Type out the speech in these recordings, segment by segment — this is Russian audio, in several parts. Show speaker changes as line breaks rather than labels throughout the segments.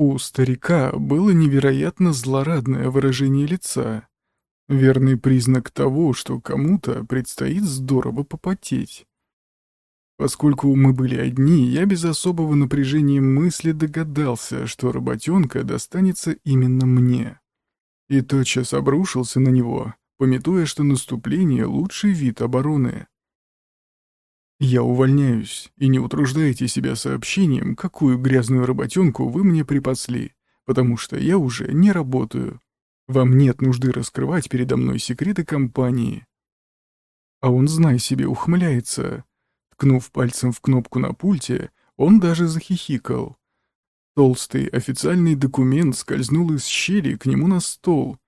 У старика было невероятно злорадное выражение лица. Верный признак того, что кому-то предстоит здорово попотеть. Поскольку мы были одни, я без особого напряжения мысли догадался, что работенка достанется именно мне. И тотчас обрушился на него, пометуя, что наступление — лучший вид обороны. Я увольняюсь, и не утруждайте себя сообщением, какую грязную работенку вы мне припасли, потому что я уже не работаю. Вам нет нужды раскрывать передо мной секреты компании. А он, знай себе, ухмыляется. Ткнув пальцем в кнопку на пульте, он даже захихикал. Толстый официальный документ скользнул из щели к нему на стол.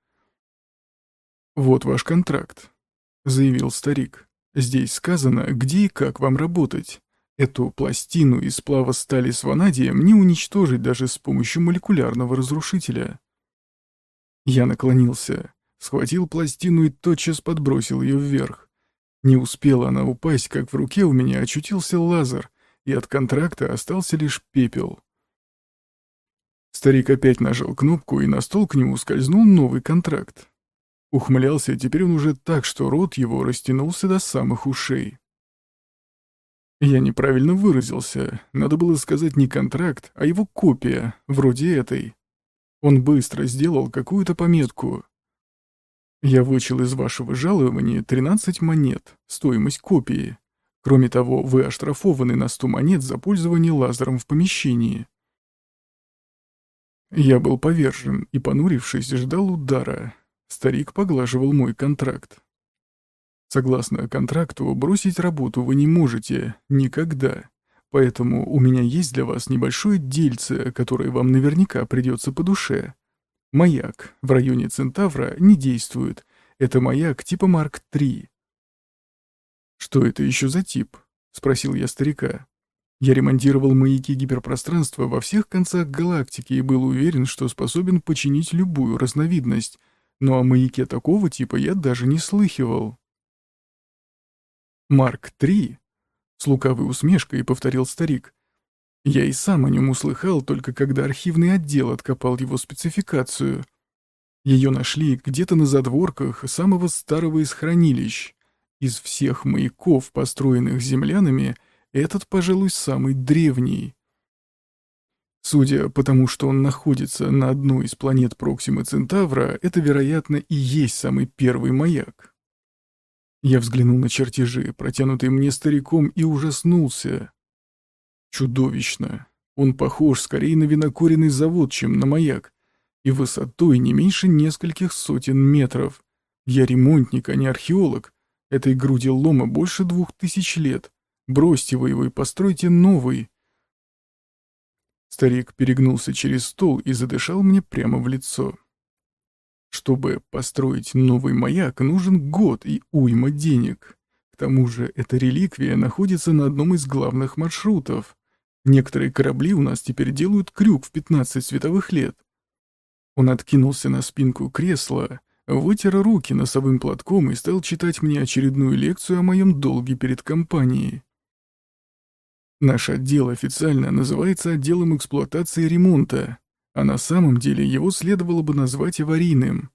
«Вот ваш контракт», — заявил старик. Здесь сказано, где и как вам работать. Эту пластину из сплава стали с ванадием не уничтожить даже с помощью молекулярного разрушителя. Я наклонился, схватил пластину и тотчас подбросил ее вверх. Не успела она упасть, как в руке у меня очутился лазер, и от контракта остался лишь пепел. Старик опять нажал кнопку, и на стол к нему скользнул новый контракт. Ухмылялся теперь он уже так, что рот его растянулся до самых ушей. Я неправильно выразился. Надо было сказать не контракт, а его копия, вроде этой. Он быстро сделал какую-то пометку. Я вычел из вашего жалования 13 монет, стоимость копии. Кроме того, вы оштрафованы на 100 монет за пользование лазером в помещении. Я был повержен и, понурившись, ждал удара. Старик поглаживал мой контракт. Согласно контракту, бросить работу вы не можете никогда. Поэтому у меня есть для вас небольшое дельце, которое вам наверняка придется по душе. Маяк в районе Центавра не действует. Это маяк типа Марк-3. «Что это еще за тип?» — спросил я старика. Я ремонтировал маяки гиперпространства во всех концах галактики и был уверен, что способен починить любую разновидность — но о маяке такого типа я даже не слыхивал. «Марк-3?» — с лукавой усмешкой повторил старик. Я и сам о нем услыхал, только когда архивный отдел откопал его спецификацию. Ее нашли где-то на задворках самого старого из хранилищ. Из всех маяков, построенных землянами, этот, пожалуй, самый древний. Судя по тому, что он находится на одной из планет Проксимы Центавра, это, вероятно, и есть самый первый маяк. Я взглянул на чертежи, протянутые мне стариком, и ужаснулся. Чудовищно. Он похож скорее на винокуренный завод, чем на маяк, и высотой не меньше нескольких сотен метров. Я ремонтник, а не археолог. Этой груди лома больше двух тысяч лет. Бросьте вы его и постройте новый. Старик перегнулся через стол и задышал мне прямо в лицо. Чтобы построить новый маяк, нужен год и уйма денег. К тому же эта реликвия находится на одном из главных маршрутов. Некоторые корабли у нас теперь делают крюк в 15 световых лет. Он откинулся на спинку кресла, вытер руки носовым платком и стал читать мне очередную лекцию о моем долге перед компанией. Наш отдел официально называется отделом эксплуатации и ремонта, а на самом деле его следовало бы назвать аварийным.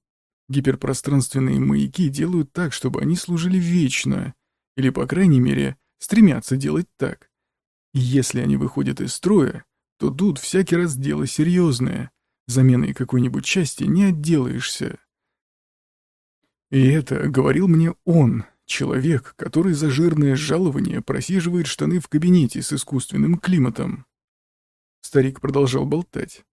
Гиперпространственные маяки делают так, чтобы они служили вечно, или, по крайней мере, стремятся делать так. Если они выходят из строя, то тут всякий раз дело серьезное, заменой какой-нибудь части не отделаешься. И это говорил мне он, Человек, который за жирное жалование просиживает штаны в кабинете с искусственным климатом. Старик продолжал болтать.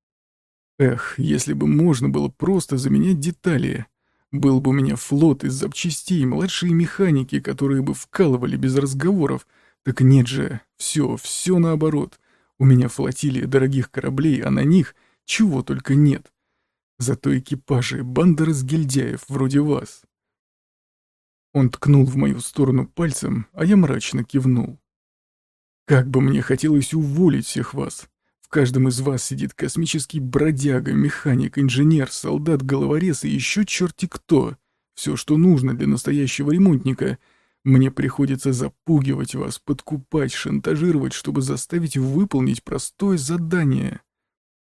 Эх, если бы можно было просто заменять детали. Был бы у меня флот из запчастей, младшие механики, которые бы вкалывали без разговоров. Так нет же, все, все наоборот. У меня флотилия дорогих кораблей, а на них чего только нет. Зато экипажи — банда разгильдяев вроде вас. Он ткнул в мою сторону пальцем, а я мрачно кивнул. «Как бы мне хотелось уволить всех вас. В каждом из вас сидит космический бродяга, механик, инженер, солдат, головорез и еще черти кто. Все, что нужно для настоящего ремонтника. Мне приходится запугивать вас, подкупать, шантажировать, чтобы заставить выполнить простое задание.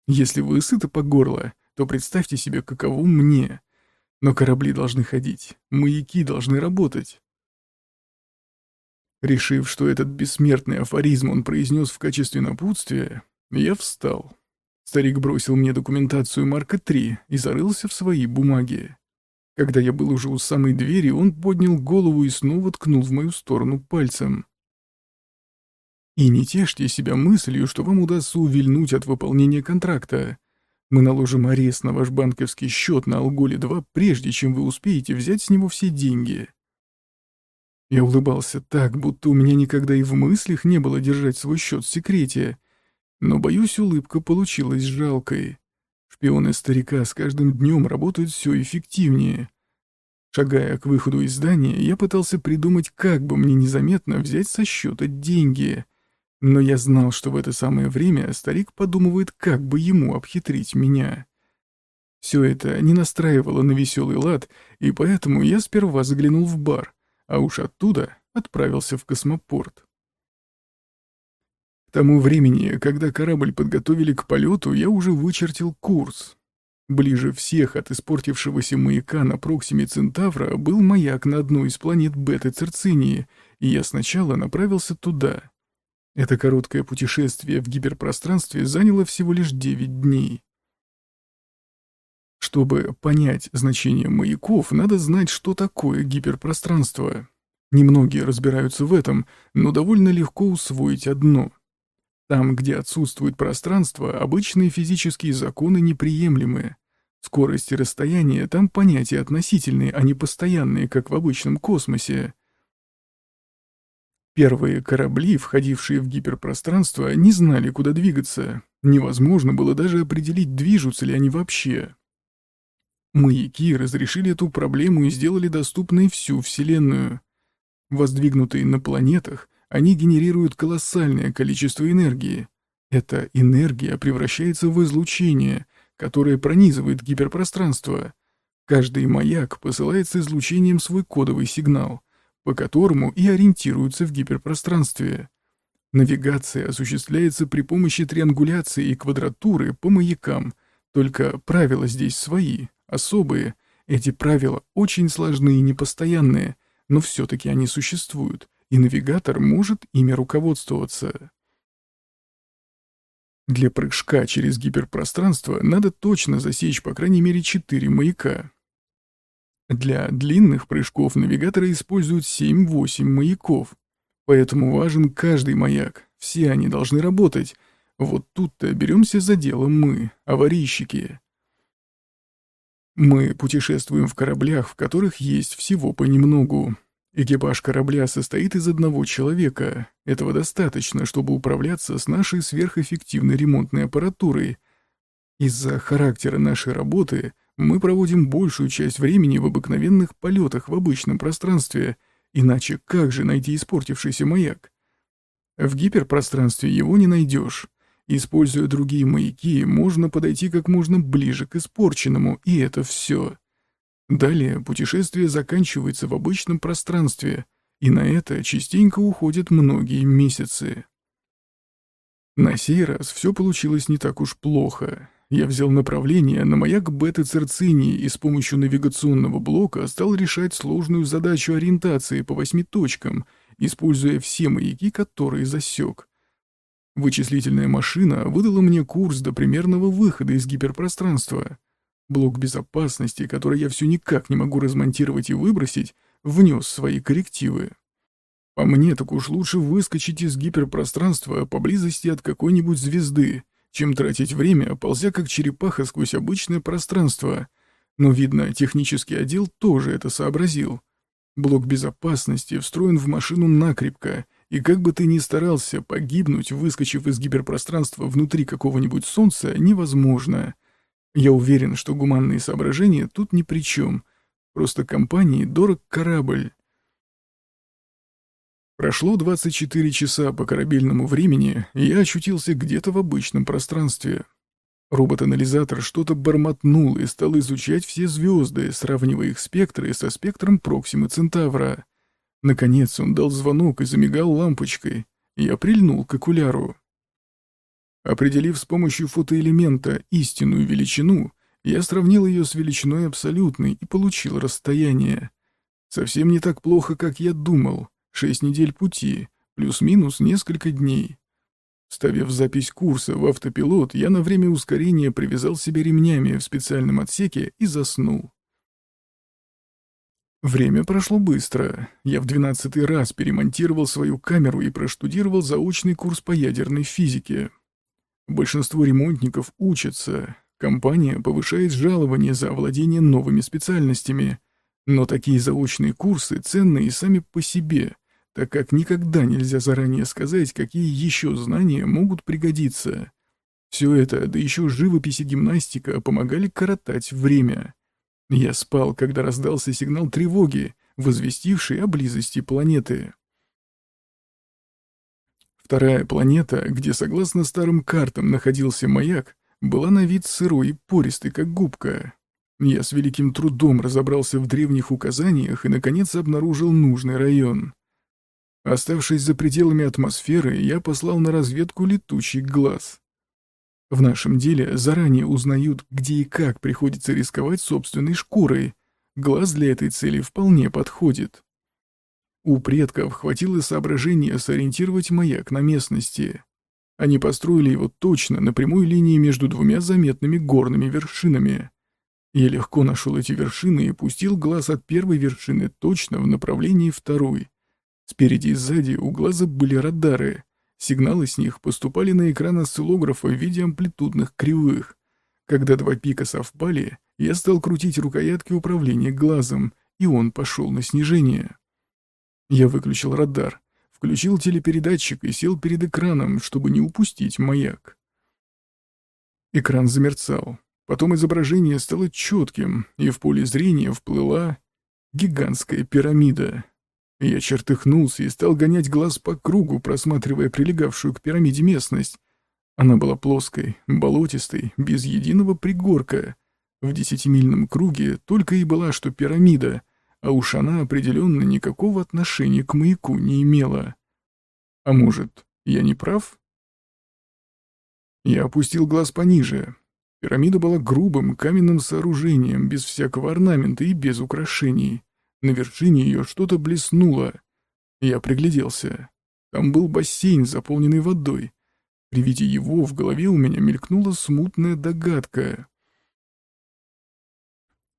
Если вы сыты по горло, то представьте себе, каково мне. Но корабли должны ходить, маяки должны работать. Решив, что этот бессмертный афоризм он произнес в качестве напутствия, я встал. Старик бросил мне документацию Марка 3 и зарылся в свои бумаги. Когда я был уже у самой двери, он поднял голову и снова ткнул в мою сторону пальцем. И не тешьте себя мыслью, что вам удастся увильнуть от выполнения контракта. Мы наложим арест на ваш банковский счет на Алголе-2, прежде чем вы успеете взять с него все деньги. Я улыбался так, будто у меня никогда и в мыслях не было держать свой счет в секрете. Но, боюсь, улыбка получилась жалкой. Шпионы старика с каждым днем работают все эффективнее. Шагая к выходу из здания, я пытался придумать, как бы мне незаметно взять со счета деньги. Но я знал, что в это самое время старик подумывает, как бы ему обхитрить меня. Все это не настраивало на веселый лад, и поэтому я сперва заглянул в бар, а уж оттуда отправился в космопорт. К тому времени, когда корабль подготовили к полету, я уже вычертил курс. Ближе всех от испортившегося маяка на Проксиме Центавра был маяк на одной из планет Беты Церцинии, и я сначала направился туда. Это короткое путешествие в гиперпространстве заняло всего лишь 9 дней. Чтобы понять значение маяков, надо знать, что такое гиперпространство. Немногие разбираются в этом, но довольно легко усвоить одно. Там, где отсутствует пространство, обычные физические законы неприемлемы. Скорость и расстояние там понятия относительные, а не постоянные, как в обычном космосе. Первые корабли, входившие в гиперпространство, не знали, куда двигаться. Невозможно было даже определить, движутся ли они вообще. Маяки разрешили эту проблему и сделали доступной всю Вселенную. Воздвигнутые на планетах, они генерируют колоссальное количество энергии. Эта энергия превращается в излучение, которое пронизывает гиперпространство. Каждый маяк посылает с излучением свой кодовый сигнал, по которому и ориентируются в гиперпространстве. Навигация осуществляется при помощи триангуляции и квадратуры по маякам, только правила здесь свои, особые. Эти правила очень сложные и непостоянные, но все-таки они существуют, и навигатор может ими руководствоваться. Для прыжка через гиперпространство надо точно засечь по крайней мере 4 маяка. Для длинных прыжков навигаторы используют 7-8 маяков, поэтому важен каждый маяк, все они должны работать. Вот тут-то беремся за дело мы, аварийщики. Мы путешествуем в кораблях, в которых есть всего понемногу, Экипаж корабля состоит из одного человека. Этого достаточно, чтобы управляться с нашей сверхэффективной ремонтной аппаратурой. Из-за характера нашей работы мы проводим большую часть времени в обыкновенных полетах в обычном пространстве, иначе как же найти испортившийся маяк? В гиперпространстве его не найдешь. Используя другие маяки, можно подойти как можно ближе к испорченному, и это все. Далее путешествие заканчивается в обычном пространстве, и на это частенько уходят многие месяцы. На сей раз все получилось не так уж плохо. Я взял направление на маяк Беты Церцинии и с помощью навигационного блока стал решать сложную задачу ориентации по восьми точкам, используя все маяки, которые засек. Вычислительная машина выдала мне курс до примерного выхода из гиперпространства. Блок безопасности, который я все никак не могу размонтировать и выбросить, внес свои коррективы. По мне, так уж лучше выскочить из гиперпространства поблизости от какой-нибудь звезды, чем тратить время, ползя как черепаха сквозь обычное пространство. Но, видно, технический отдел тоже это сообразил. Блок безопасности встроен в машину накрепко, и как бы ты ни старался погибнуть, выскочив из гиперпространства внутри какого-нибудь солнца, невозможно — я уверен, что гуманные соображения тут ни при чем. Просто компании дорог корабль. Прошло 24 часа по корабельному времени, и я очутился где-то в обычном пространстве. Робот-анализатор что-то бормотнул и стал изучать все звезды, сравнивая их спектры со спектром Проксимы Центавра. Наконец он дал звонок и замигал лампочкой. Я прильнул к окуляру. Определив с помощью фотоэлемента истинную величину, я сравнил ее с величиной абсолютной и получил расстояние. Совсем не так плохо, как я думал. Шесть недель пути, плюс-минус несколько дней. Ставив запись курса в автопилот, я на время ускорения привязал себя ремнями в специальном отсеке и заснул. Время прошло быстро. Я в двенадцатый раз перемонтировал свою камеру и проштудировал заочный курс по ядерной физике. Большинство ремонтников учатся. Компания повышает жалование за овладение новыми специальностями. Но такие заочные курсы ценны и сами по себе, так как никогда нельзя заранее сказать, какие еще знания могут пригодиться. Все это, да еще живопись и гимнастика, помогали коротать время. Я спал, когда раздался сигнал тревоги, возвестивший о близости планеты. Вторая планета, где, согласно старым картам, находился маяк, была на вид сырой и пористой, как губка. Я с великим трудом разобрался в древних указаниях и, наконец, обнаружил нужный район. Оставшись за пределами атмосферы, я послал на разведку летучий глаз. В нашем деле заранее узнают, где и как приходится рисковать собственной шкурой. Глаз для этой цели вполне подходит. У предков хватило соображения сориентировать маяк на местности. Они построили его точно на прямой линии между двумя заметными горными вершинами. Я легко нашел эти вершины и пустил глаз от первой вершины точно в направлении второй. Спереди и сзади у глаза были радары, Сигналы с них поступали на экран осциллографа в виде амплитудных кривых. Когда два пика совпали, я стал крутить рукоятки управления глазом, и он пошел на снижение. Я выключил радар, включил телепередатчик и сел перед экраном, чтобы не упустить маяк. Экран замерцал. Потом изображение стало четким, и в поле зрения вплыла гигантская пирамида. Я чертыхнулся и стал гонять глаз по кругу, просматривая прилегавшую к пирамиде местность. Она была плоской, болотистой, без единого пригорка. В десятимильном круге только и была что пирамида, а уж она определенно никакого отношения к маяку не имела. А может, я не прав? Я опустил глаз пониже. Пирамида была грубым каменным сооружением, без всякого орнамента и без украшений. На вершине ее что-то блеснуло. Я пригляделся. Там был бассейн, заполненный водой. При виде его в голове у меня мелькнула смутная догадка.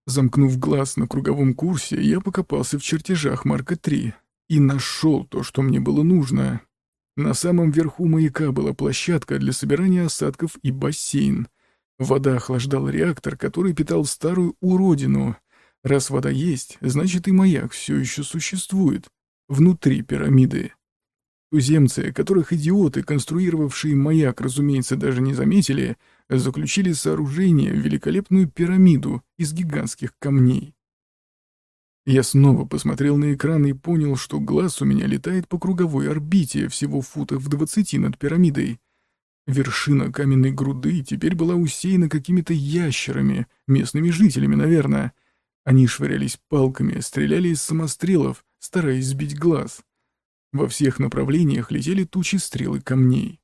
Замкнув глаз на круговом курсе, я покопался в чертежах Марка-3 и нашел то, что мне было нужно. На самом верху маяка была площадка для собирания осадков и бассейн. Вода охлаждала реактор, который питал старую уродину — Раз вода есть, значит и маяк все еще существует. Внутри пирамиды. Туземцы, которых идиоты, конструировавшие маяк, разумеется, даже не заметили, заключили сооружение в великолепную пирамиду из гигантских камней. Я снова посмотрел на экран и понял, что глаз у меня летает по круговой орбите, всего футов в двадцати над пирамидой. Вершина каменной груды теперь была усеяна какими-то ящерами, местными жителями, наверное, они швырялись палками, стреляли из самострелов, стараясь сбить глаз. Во всех направлениях летели тучи стрелы камней.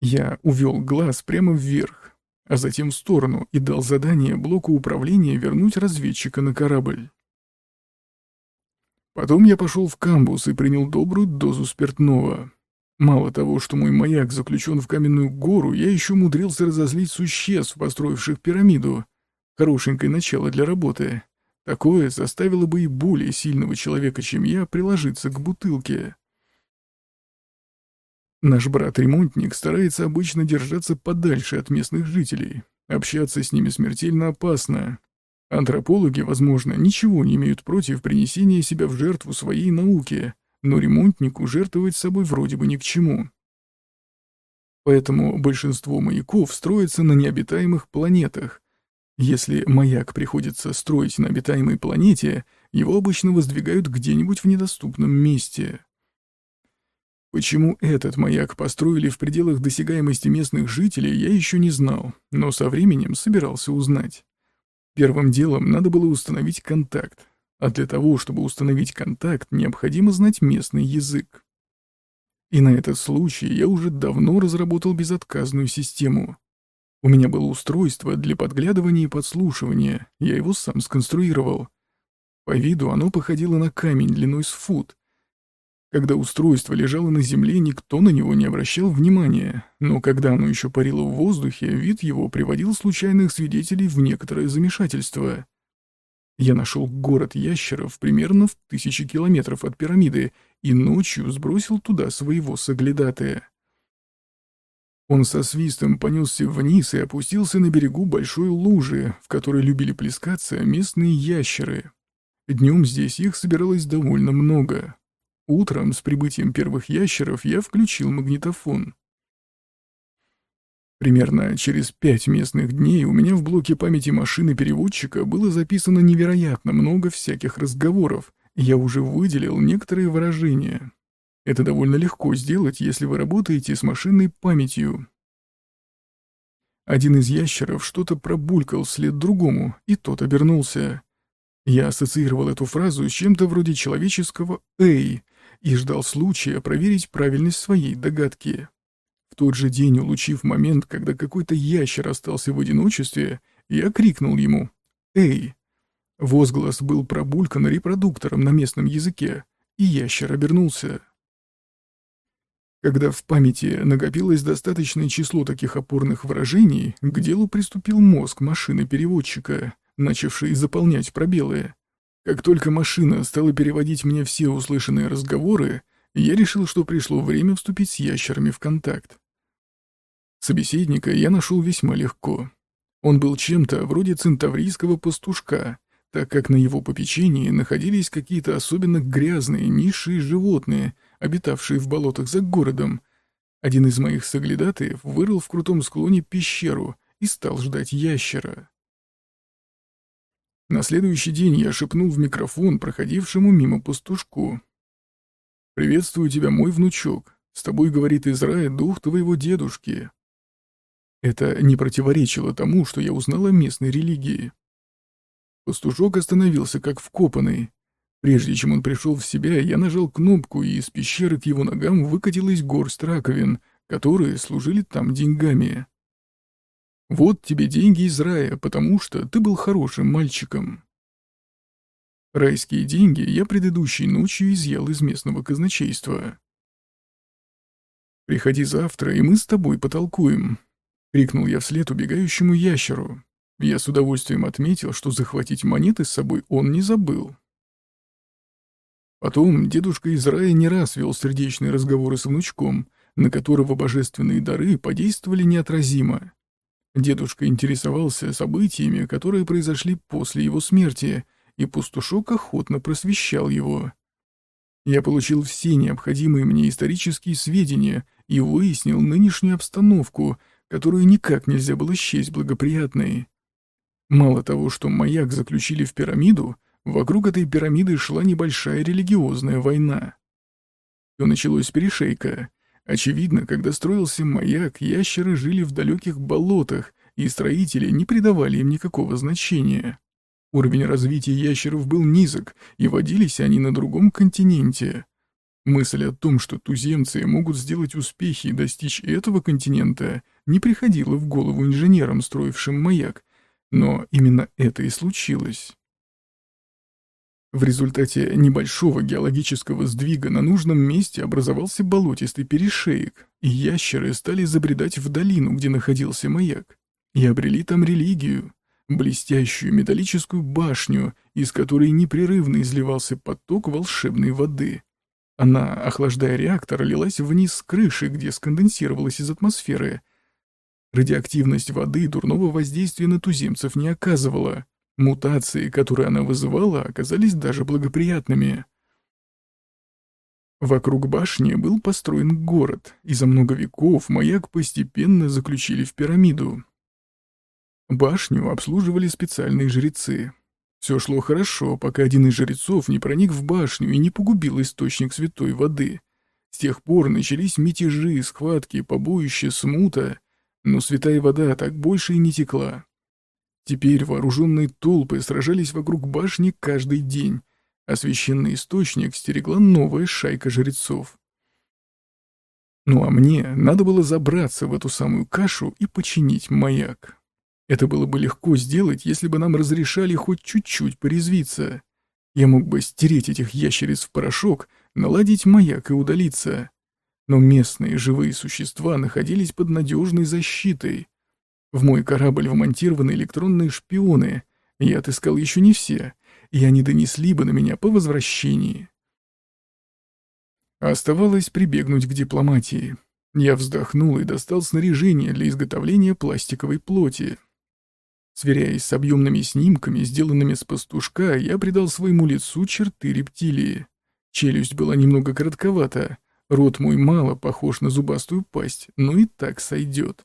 Я увел глаз прямо вверх, а затем в сторону и дал задание блоку управления вернуть разведчика на корабль. Потом я пошел в камбус и принял добрую дозу спиртного. Мало того, что мой маяк заключен в каменную гору, я еще умудрился разозлить существ, построивших пирамиду, Хорошенькое начало для работы. Такое заставило бы и более сильного человека, чем я, приложиться к бутылке. Наш брат-ремонтник старается обычно держаться подальше от местных жителей. Общаться с ними смертельно опасно. Антропологи, возможно, ничего не имеют против принесения себя в жертву своей науке, но ремонтнику жертвовать собой вроде бы ни к чему. Поэтому большинство маяков строятся на необитаемых планетах, если маяк приходится строить на обитаемой планете, его обычно воздвигают где-нибудь в недоступном месте. Почему этот маяк построили в пределах досягаемости местных жителей, я еще не знал, но со временем собирался узнать. Первым делом надо было установить контакт, а для того, чтобы установить контакт, необходимо знать местный язык. И на этот случай я уже давно разработал безотказную систему. У меня было устройство для подглядывания и подслушивания, я его сам сконструировал. По виду оно походило на камень длиной с фут. Когда устройство лежало на земле, никто на него не обращал внимания, но когда оно еще парило в воздухе, вид его приводил случайных свидетелей в некоторое замешательство. Я нашел город ящеров примерно в тысячи километров от пирамиды и ночью сбросил туда своего соглядатая. Он со свистом понесся вниз и опустился на берегу большой лужи, в которой любили плескаться местные ящеры. Днем здесь их собиралось довольно много. Утром с прибытием первых ящеров я включил магнитофон. Примерно через пять местных дней у меня в блоке памяти машины переводчика было записано невероятно много всяких разговоров, я уже выделил некоторые выражения. Это довольно легко сделать, если вы работаете с машинной памятью. Один из ящеров что-то пробулькал вслед другому, и тот обернулся. Я ассоциировал эту фразу с чем-то вроде человеческого «эй» и ждал случая проверить правильность своей догадки тот же день, улучив момент, когда какой-то ящер остался в одиночестве, я крикнул ему «Эй!». Возглас был пробулькан репродуктором на местном языке, и ящер обернулся. Когда в памяти накопилось достаточное число таких опорных выражений, к делу приступил мозг машины-переводчика, начавший заполнять пробелы. Как только машина стала переводить мне все услышанные разговоры, я решил, что пришло время вступить с ящерами в контакт. Собеседника я нашел весьма легко. Он был чем-то вроде центаврийского пастушка, так как на его попечении находились какие-то особенно грязные, низшие животные, обитавшие в болотах за городом. Один из моих соглядатаев вырыл в крутом склоне пещеру и стал ждать ящера. На следующий день я шепнул в микрофон проходившему мимо пастушку. «Приветствую тебя, мой внучок. С тобой говорит Израиль, дух твоего дедушки. Это не противоречило тому, что я узнал о местной религии. Пастушок остановился как вкопанный. Прежде чем он пришел в себя, я нажал кнопку, и из пещеры к его ногам выкатилась горсть раковин, которые служили там деньгами. «Вот тебе деньги из рая, потому что ты был хорошим мальчиком». Райские деньги я предыдущей ночью изъял из местного казначейства. «Приходи завтра, и мы с тобой потолкуем», — крикнул я вслед убегающему ящеру. Я с удовольствием отметил, что захватить монеты с собой он не забыл. Потом дедушка из рая не раз вел сердечные разговоры с внучком, на которого божественные дары подействовали неотразимо. Дедушка интересовался событиями, которые произошли после его смерти, и пастушок охотно просвещал его. Я получил все необходимые мне исторические сведения и выяснил нынешнюю обстановку, которую никак нельзя было счесть благоприятной. Мало того, что маяк заключили в пирамиду, вокруг этой пирамиды шла небольшая религиозная война. Все началось с перешейка. Очевидно, когда строился маяк, ящеры жили в далеких болотах, и строители не придавали им никакого значения. Уровень развития ящеров был низок, и водились они на другом континенте. Мысль о том, что туземцы могут сделать успехи и достичь этого континента, не приходила в голову инженерам, строившим маяк, но именно это и случилось. В результате небольшого геологического сдвига на нужном месте образовался болотистый перешеек, и ящеры стали забредать в долину, где находился маяк, и обрели там религию, блестящую металлическую башню, из которой непрерывно изливался поток волшебной воды. Она, охлаждая реактор, лилась вниз с крыши, где сконденсировалась из атмосферы. Радиоактивность воды дурного воздействия на туземцев не оказывала. Мутации, которые она вызывала, оказались даже благоприятными. Вокруг башни был построен город, и за много веков маяк постепенно заключили в пирамиду. Башню обслуживали специальные жрецы, все шло хорошо, пока один из жрецов не проник в башню и не погубил источник святой воды. С тех пор начались мятежи, схватки, побоища, смута, но святая вода так больше и не текла. Теперь вооруженные толпы сражались вокруг башни каждый день, а священный источник стерегла новая шайка жрецов. Ну а мне надо было забраться в эту самую кашу и починить маяк. Это было бы легко сделать, если бы нам разрешали хоть чуть-чуть порезвиться. Я мог бы стереть этих ящериц в порошок, наладить маяк и удалиться. Но местные живые существа находились под надежной защитой. В мой корабль вмонтированы электронные шпионы. Я отыскал еще не все, и они донесли бы на меня по возвращении. Оставалось прибегнуть к дипломатии. Я вздохнул и достал снаряжение для изготовления пластиковой плоти. Сверяясь с объемными снимками, сделанными с пастушка, я придал своему лицу черты рептилии. Челюсть была немного коротковата, рот мой мало похож на зубастую пасть, но и так сойдет.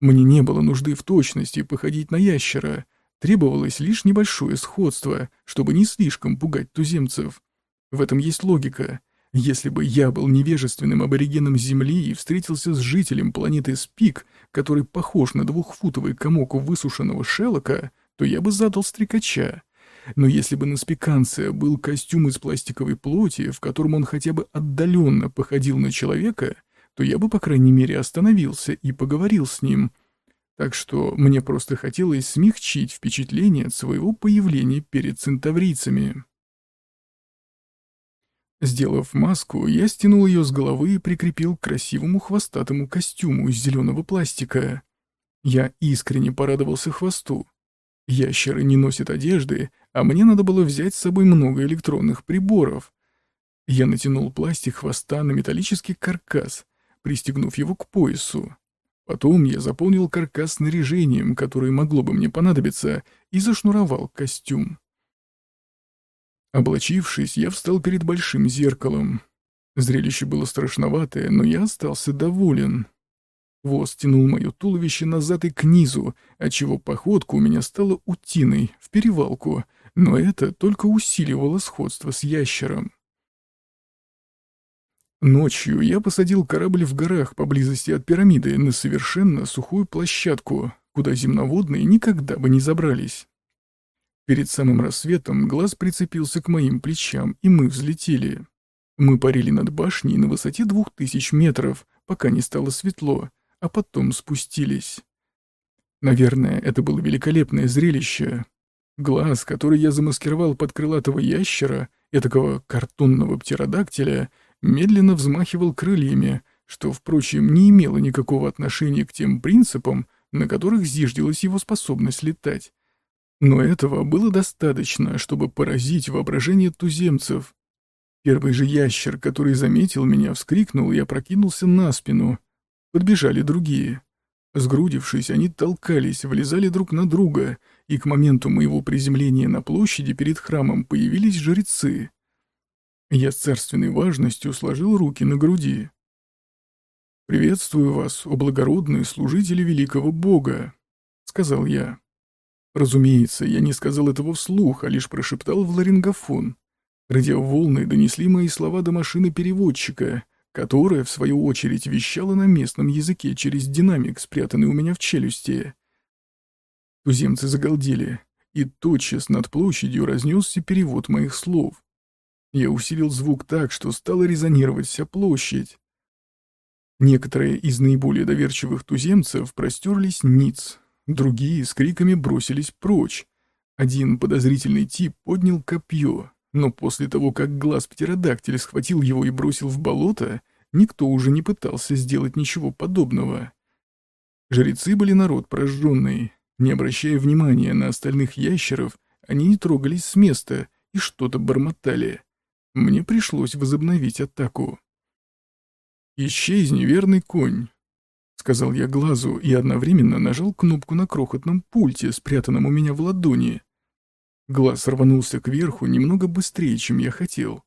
Мне не было нужды в точности походить на ящера, требовалось лишь небольшое сходство, чтобы не слишком пугать туземцев. В этом есть логика. Если бы я был невежественным аборигеном Земли и встретился с жителем планеты Спик, который похож на двухфутовый комок высушенного шелока, то я бы задал стрекача. Но если бы на спиканце был костюм из пластиковой плоти, в котором он хотя бы отдаленно походил на человека, то я бы, по крайней мере, остановился и поговорил с ним. Так что мне просто хотелось смягчить впечатление от своего появления перед центаврийцами. Сделав маску, я стянул ее с головы и прикрепил к красивому хвостатому костюму из зеленого пластика. Я искренне порадовался хвосту. Ящеры не носят одежды, а мне надо было взять с собой много электронных приборов. Я натянул пластик хвоста на металлический каркас, пристегнув его к поясу. Потом я заполнил каркас снаряжением, которое могло бы мне понадобиться, и зашнуровал костюм. Облачившись, я встал перед большим зеркалом. Зрелище было страшноватое, но я остался доволен. Воз тянул мое туловище назад и к низу, отчего походка у меня стала утиной, в перевалку, но это только усиливало сходство с ящером. Ночью я посадил корабль в горах поблизости от пирамиды на совершенно сухую площадку, куда земноводные никогда бы не забрались. Перед самым рассветом глаз прицепился к моим плечам, и мы взлетели. Мы парили над башней на высоте двух тысяч метров, пока не стало светло, а потом спустились. Наверное, это было великолепное зрелище. Глаз, который я замаскировал под крылатого ящера, этакого картонного птеродактиля, медленно взмахивал крыльями, что, впрочем, не имело никакого отношения к тем принципам, на которых зиждилась его способность летать. Но этого было достаточно, чтобы поразить воображение туземцев. Первый же ящер, который заметил меня, вскрикнул и опрокинулся на спину. Подбежали другие. Сгрудившись, они толкались, влезали друг на друга, и к моменту моего приземления на площади перед храмом появились жрецы. Я с царственной важностью сложил руки на груди. «Приветствую вас, о благородные служители великого Бога», — сказал я. Разумеется, я не сказал этого вслух, а лишь прошептал в ларингофон. Радиоволны донесли мои слова до машины переводчика, которая, в свою очередь, вещала на местном языке через динамик, спрятанный у меня в челюсти. Туземцы загалдели, и тотчас над площадью разнесся перевод моих слов. Я усилил звук так, что стала резонировать вся площадь. Некоторые из наиболее доверчивых туземцев простерлись ниц, Другие с криками бросились прочь. Один подозрительный тип поднял копье, но после того, как глаз птеродактиля схватил его и бросил в болото, никто уже не пытался сделать ничего подобного. Жрецы были народ прожженный. Не обращая внимания на остальных ящеров, они не трогались с места и что-то бормотали. Мне пришлось возобновить атаку. «Исчезни, верный конь!» — сказал я глазу и одновременно нажал кнопку на крохотном пульте, спрятанном у меня в ладони. Глаз рванулся кверху немного быстрее, чем я хотел.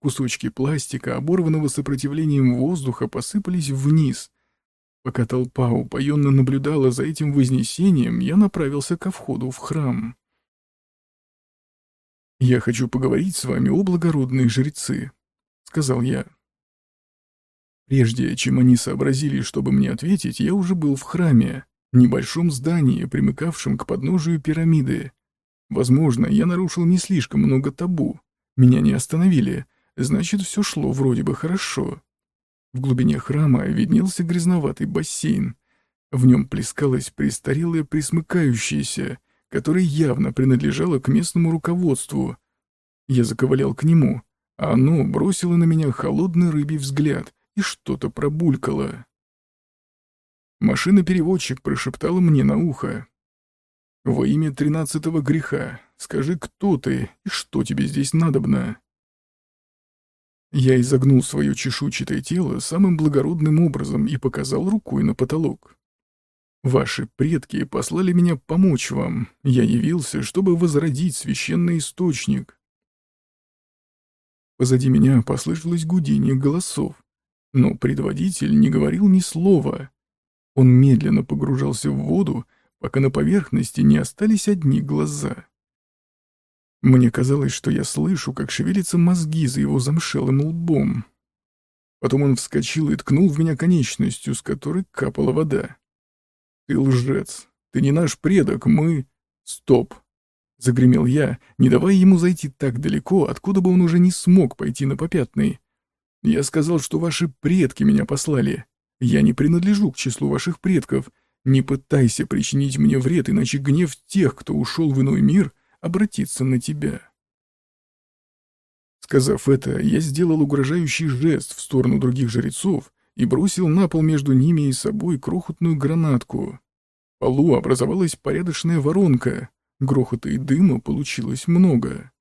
Кусочки пластика, оборванного сопротивлением воздуха, посыпались вниз. Пока толпа упоенно наблюдала за этим вознесением, я направился ко входу в храм. «Я хочу поговорить с вами, о благородные жрецы», — сказал я. Прежде чем они сообразили, чтобы мне ответить, я уже был в храме, небольшом здании, примыкавшем к подножию пирамиды. Возможно, я нарушил не слишком много табу. Меня не остановили, значит, все шло вроде бы хорошо. В глубине храма виднелся грязноватый бассейн. В нем плескалось престарелое присмыкающееся, которое явно принадлежало к местному руководству. Я заковылял к нему, а оно бросило на меня холодный рыбий взгляд и что-то пробулькало. Машина-переводчик прошептала мне на ухо. «Во имя тринадцатого греха, скажи, кто ты и что тебе здесь надобно?» Я изогнул свое чешуйчатое тело самым благородным образом и показал рукой на потолок. «Ваши предки послали меня помочь вам. Я явился, чтобы возродить священный источник». Позади меня послышалось гудение голосов, но предводитель не говорил ни слова. Он медленно погружался в воду, пока на поверхности не остались одни глаза. Мне казалось, что я слышу, как шевелятся мозги за его замшелым лбом. Потом он вскочил и ткнул в меня конечностью, с которой капала вода. «Ты лжец! Ты не наш предок, мы...» «Стоп!» — загремел я, не давая ему зайти так далеко, откуда бы он уже не смог пойти на попятный. «Я сказал, что ваши предки меня послали. Я не принадлежу к числу ваших предков. Не пытайся причинить мне вред, иначе гнев тех, кто ушел в иной мир, обратиться на тебя. Сказав это, я сделал угрожающий жест в сторону других жрецов и бросил на пол между ними и собой крохотную гранатку. В полу образовалась порядочная воронка, грохота и дыма получилось много.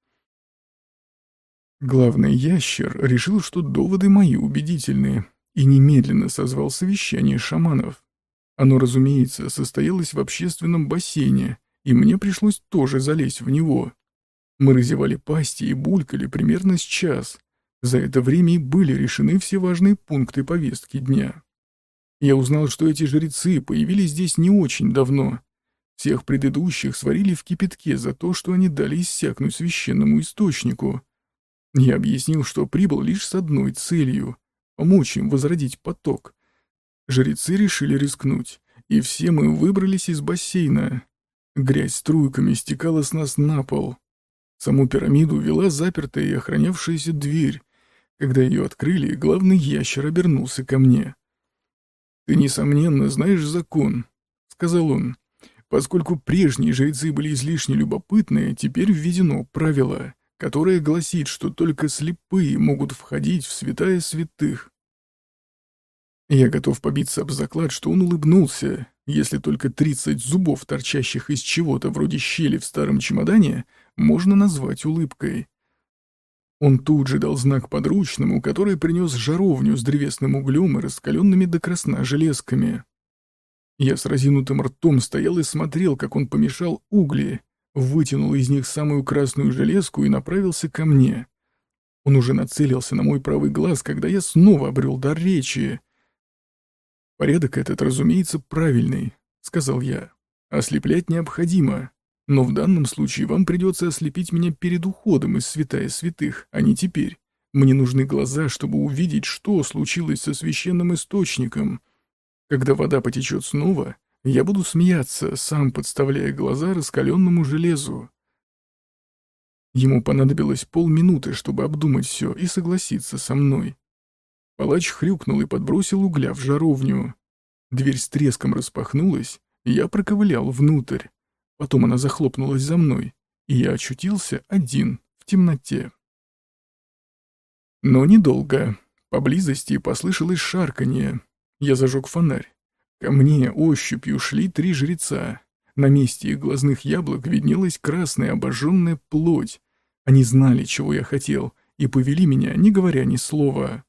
Главный ящер решил, что доводы мои убедительны, и немедленно созвал совещание шаманов. Оно, разумеется, состоялось в общественном бассейне, и мне пришлось тоже залезть в него. Мы разевали пасти и булькали примерно с час. За это время и были решены все важные пункты повестки дня. Я узнал, что эти жрецы появились здесь не очень давно. Всех предыдущих сварили в кипятке за то, что они дали иссякнуть священному источнику. Я объяснил, что прибыл лишь с одной целью — помочь им возродить поток. Жрецы решили рискнуть, и все мы выбрались из бассейна, Грязь струйками стекала с нас на пол. Саму пирамиду вела запертая и охранявшаяся дверь. Когда ее открыли, главный ящер обернулся ко мне. «Ты, несомненно, знаешь закон», — сказал он. «Поскольку прежние жрецы были излишне любопытны, теперь введено правило, которое гласит, что только слепые могут входить в святая святых». Я готов побиться об заклад, что он улыбнулся, если только 30 зубов, торчащих из чего-то вроде щели в старом чемодане, можно назвать улыбкой. Он тут же дал знак подручному, который принес жаровню с древесным углем и раскаленными до красна железками. Я с разинутым ртом стоял и смотрел, как он помешал угли, вытянул из них самую красную железку и направился ко мне. Он уже нацелился на мой правый глаз, когда я снова обрел дар речи. «Порядок этот, разумеется, правильный», — сказал я. «Ослеплять необходимо, но в данном случае вам придется ослепить меня перед уходом из святая святых, а не теперь. Мне нужны глаза, чтобы увидеть, что случилось со священным источником. Когда вода потечет снова, я буду смеяться, сам подставляя глаза раскаленному железу». Ему понадобилось полминуты, чтобы обдумать все и согласиться со мной. Палач хрюкнул и подбросил угля в жаровню. Дверь с треском распахнулась, и я проковылял внутрь. Потом она захлопнулась за мной, и я очутился один, в темноте. Но недолго. Поблизости послышалось шарканье. Я зажег фонарь. Ко мне ощупью шли три жреца. На месте их глазных яблок виднелась красная обожженная плоть. Они знали, чего я хотел, и повели меня, не говоря ни слова.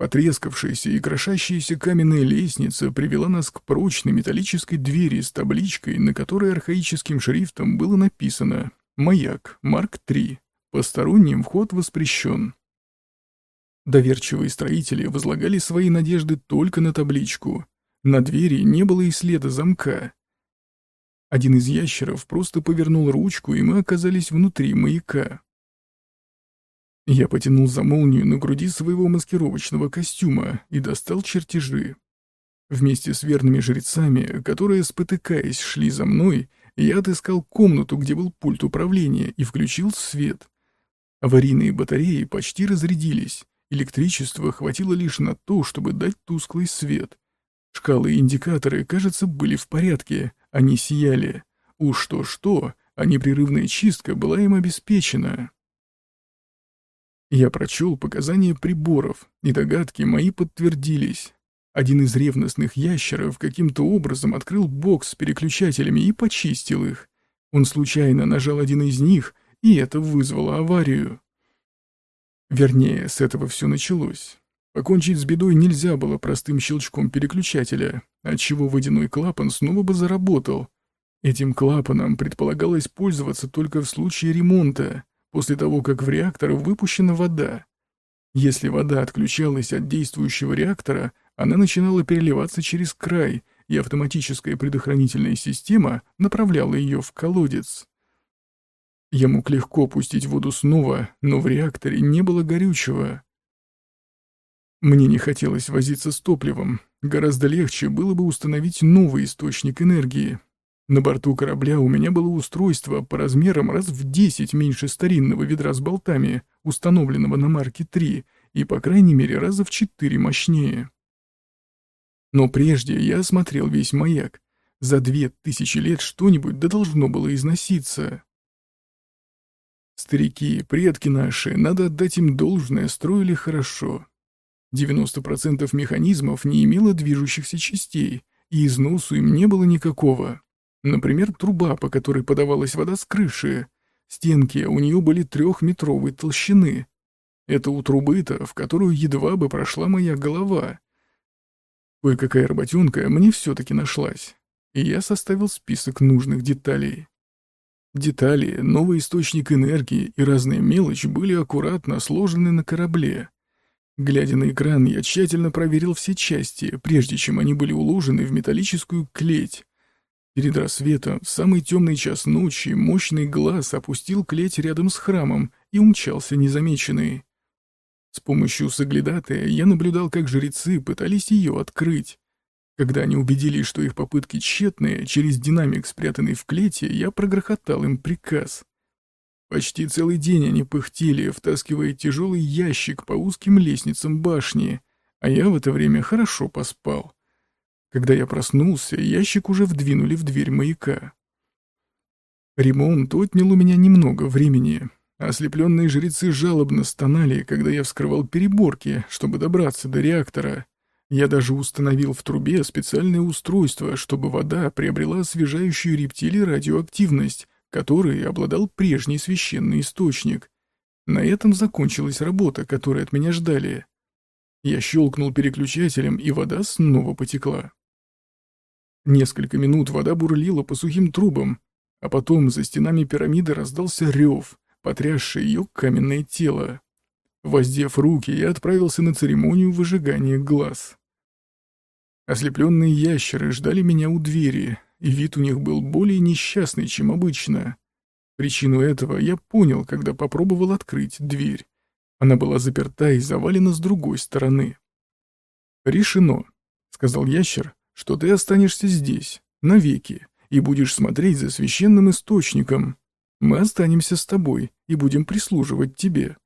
Потрескавшаяся и крошащаяся каменная лестница привела нас к прочной металлической двери с табличкой, на которой архаическим шрифтом было написано «Маяк, Марк-3. Посторонним вход воспрещен». Доверчивые строители возлагали свои надежды только на табличку. На двери не было и следа замка. Один из ящеров просто повернул ручку, и мы оказались внутри маяка. Я потянул за молнию на груди своего маскировочного костюма и достал чертежи. Вместе с верными жрецами, которые, спотыкаясь, шли за мной, я отыскал комнату, где был пульт управления, и включил свет. Аварийные батареи почти разрядились, Электричества хватило лишь на то, чтобы дать тусклый свет. Шкалы и индикаторы, кажется, были в порядке, они сияли. Уж что-что, а непрерывная чистка была им обеспечена. Я прочел показания приборов, и догадки мои подтвердились. Один из ревностных ящеров каким-то образом открыл бокс с переключателями и почистил их. Он случайно нажал один из них, и это вызвало аварию. Вернее, с этого все началось. Покончить с бедой нельзя было простым щелчком переключателя, отчего водяной клапан снова бы заработал. Этим клапаном предполагалось пользоваться только в случае ремонта, после того, как в реактор выпущена вода. Если вода отключалась от действующего реактора, она начинала переливаться через край, и автоматическая предохранительная система направляла ее в колодец. Я мог легко пустить воду снова, но в реакторе не было горючего. Мне не хотелось возиться с топливом. Гораздо легче было бы установить новый источник энергии. На борту корабля у меня было устройство по размерам раз в 10 меньше старинного ведра с болтами, установленного на марке 3, и по крайней мере раза в 4 мощнее. Но прежде я осмотрел весь маяк. За две тысячи лет что-нибудь да должно было износиться. Старики, предки наши, надо отдать им должное, строили хорошо. 90% механизмов не имело движущихся частей, и износу им не было никакого. Например, труба, по которой подавалась вода с крыши. Стенки у нее были трехметровой толщины. Это у трубы-то, в которую едва бы прошла моя голова. Кое-какая работенка мне все-таки нашлась, и я составил список нужных деталей. Детали, новый источник энергии и разные мелочи были аккуратно сложены на корабле. Глядя на экран, я тщательно проверил все части, прежде чем они были уложены в металлическую клеть. Перед рассветом, в самый темный час ночи, мощный глаз опустил клеть рядом с храмом и умчался незамеченный. С помощью соглядатая я наблюдал, как жрецы пытались ее открыть. Когда они убедились, что их попытки тщетные, через динамик, спрятанный в клете, я прогрохотал им приказ. Почти целый день они пыхтели, втаскивая тяжелый ящик по узким лестницам башни, а я в это время хорошо поспал. Когда я проснулся, ящик уже вдвинули в дверь маяка. Ремонт отнял у меня немного времени, Ослепленные жрецы жалобно стонали, когда я вскрывал переборки, чтобы добраться до реактора. Я даже установил в трубе специальное устройство, чтобы вода приобрела освежающую рептилии радиоактивность, которой обладал прежний священный источник. На этом закончилась работа, которую от меня ждали. Я щелкнул переключателем, и вода снова потекла. Несколько минут вода бурлила по сухим трубам, а потом за стенами пирамиды раздался рев, потрясшее ее каменное тело. Воздев руки, я отправился на церемонию выжигания глаз. Ослепленные ящеры ждали меня у двери, и вид у них был более несчастный, чем обычно. Причину этого я понял, когда попробовал открыть дверь. Она была заперта и завалена с другой стороны. «Решено», — сказал ящер, — «что ты останешься здесь, навеки, и будешь смотреть за священным источником, мы останемся с тобой и будем прислуживать тебе.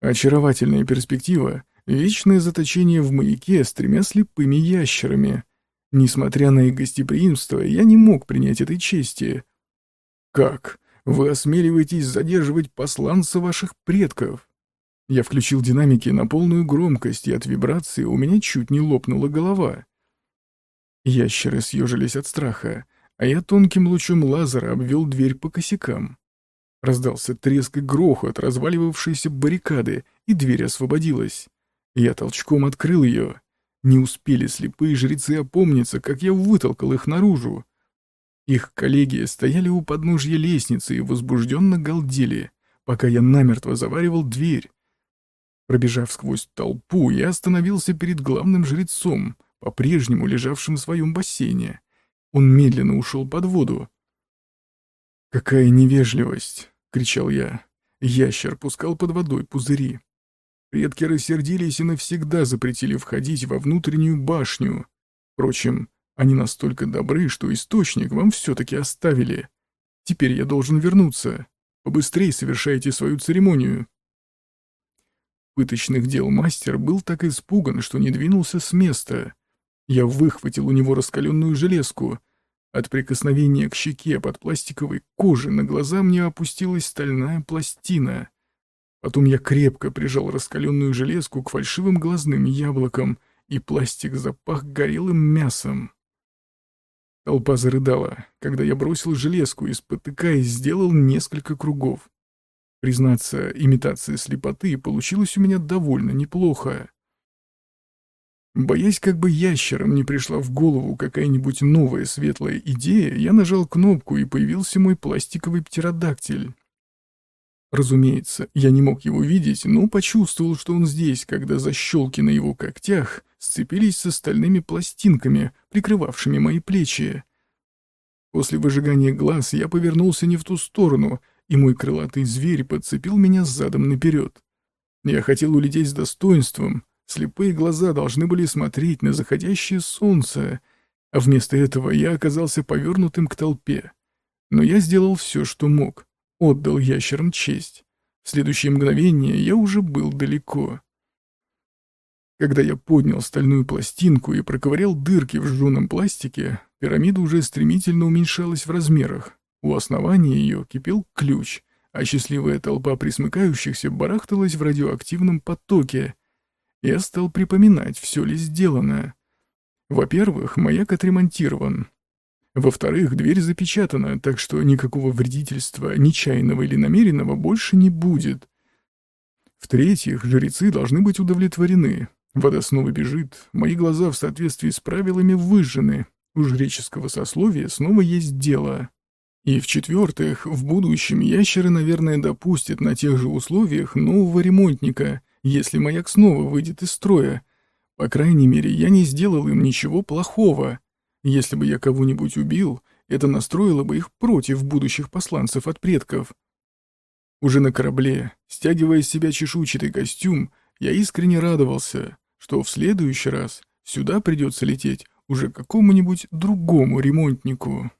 Очаровательная перспектива — вечное заточение в маяке с тремя слепыми ящерами. Несмотря на их гостеприимство, я не мог принять этой чести. Как? Вы осмеливаетесь задерживать посланца ваших предков? Я включил динамики на полную громкость, и от вибрации у меня чуть не лопнула голова. Ящеры съежились от страха а я тонким лучом лазера обвел дверь по косякам. Раздался треск и грохот разваливавшейся баррикады, и дверь освободилась. Я толчком открыл ее. Не успели слепые жрецы опомниться, как я вытолкал их наружу. Их коллеги стояли у подножья лестницы и возбужденно галдели, пока я намертво заваривал дверь. Пробежав сквозь толпу, я остановился перед главным жрецом, по-прежнему лежавшим в своем бассейне. Он медленно ушел под воду. «Какая невежливость!» — кричал я. Ящер пускал под водой пузыри. Предки рассердились и навсегда запретили входить во внутреннюю башню. Впрочем, они настолько добры, что источник вам все-таки оставили. Теперь я должен вернуться. Побыстрее совершайте свою церемонию. Пыточных дел мастер был так испуган, что не двинулся с места. Я выхватил у него раскаленную железку. От прикосновения к щеке под пластиковой кожей на глаза мне опустилась стальная пластина. Потом я крепко прижал раскаленную железку к фальшивым глазным яблокам, и пластик запах горелым мясом. Толпа зарыдала, когда я бросил железку и, спотыкаясь, сделал несколько кругов. Признаться, имитация слепоты получилась у меня довольно неплохо. Боясь, как бы ящерам не пришла в голову какая-нибудь новая светлая идея, я нажал кнопку, и появился мой пластиковый птеродактиль. Разумеется, я не мог его видеть, но почувствовал, что он здесь, когда защелки на его когтях сцепились с остальными пластинками, прикрывавшими мои плечи. После выжигания глаз я повернулся не в ту сторону, и мой крылатый зверь подцепил меня задом наперед. Я хотел улететь с достоинством, слепые глаза должны были смотреть на заходящее солнце, а вместо этого я оказался повернутым к толпе. Но я сделал все, что мог отдал ящерам честь. В следующее мгновение я уже был далеко. Когда я поднял стальную пластинку и проковырял дырки в жженом пластике, пирамида уже стремительно уменьшалась в размерах. У основания ее кипел ключ, а счастливая толпа присмыкающихся барахталась в радиоактивном потоке. Я стал припоминать, все ли сделано. Во-первых, маяк отремонтирован, во-вторых, дверь запечатана, так что никакого вредительства, нечаянного или намеренного, больше не будет. В-третьих, жрецы должны быть удовлетворены. Вода снова бежит, мои глаза в соответствии с правилами выжжены. У жреческого сословия снова есть дело. И в-четвертых, в будущем ящеры, наверное, допустят на тех же условиях нового ремонтника, если маяк снова выйдет из строя. По крайней мере, я не сделал им ничего плохого. Если бы я кого-нибудь убил, это настроило бы их против будущих посланцев от предков. Уже на корабле, стягивая с себя чешуйчатый костюм, я искренне радовался, что в следующий раз сюда придется лететь уже какому-нибудь другому ремонтнику.